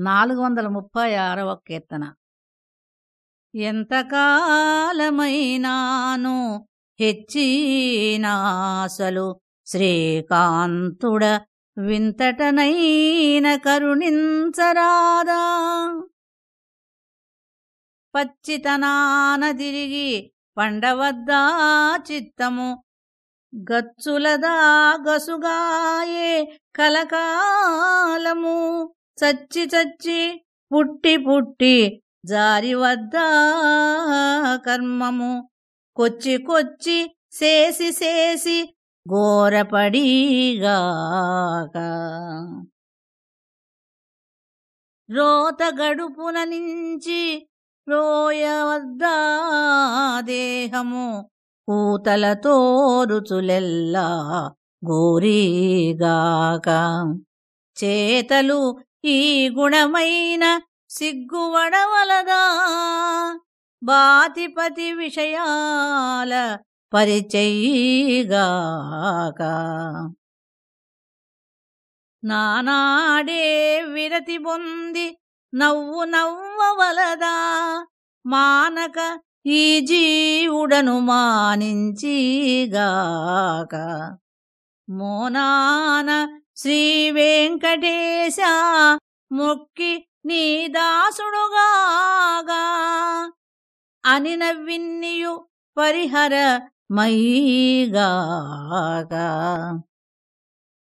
నాలుగు వందల ముప్పై ఆరవ కీర్తన. ఎంతకాలమైనాను హెచ్చినాసలు శ్రీకాంతుడ వింతటనైన కరుణించరాదా. పచ్చితనాన తిరిగి పండవద్దా చిత్తము గచ్చులదా గసుగాయే కలకాలము. చచ్చి చచ్చి పుట్టి పుట్టి జారి వద్ద కర్మము. కొచ్చి కొచ్చి చేసి చేసి ఘోరపడిగాక రోత గడుపున నుంచి రోయవద్దా దేహము కూతలతో రుచులెల్లా గోరీగాక. చేతలు ఈ గుణమైన సిగ్గువడవలదా బాతిపతి విషయాల పరిచయిగాక. నానాడే విరతి పొంది నవ్వు నవ్వవలదా? మానక ఈ జీవుడను మానించిగాక. మోనాన శ్రీ వెంకటేశ మొక్కి నీ దాసుడుగాగా. అని నవ్విన్నియు పరిహర మయిగాక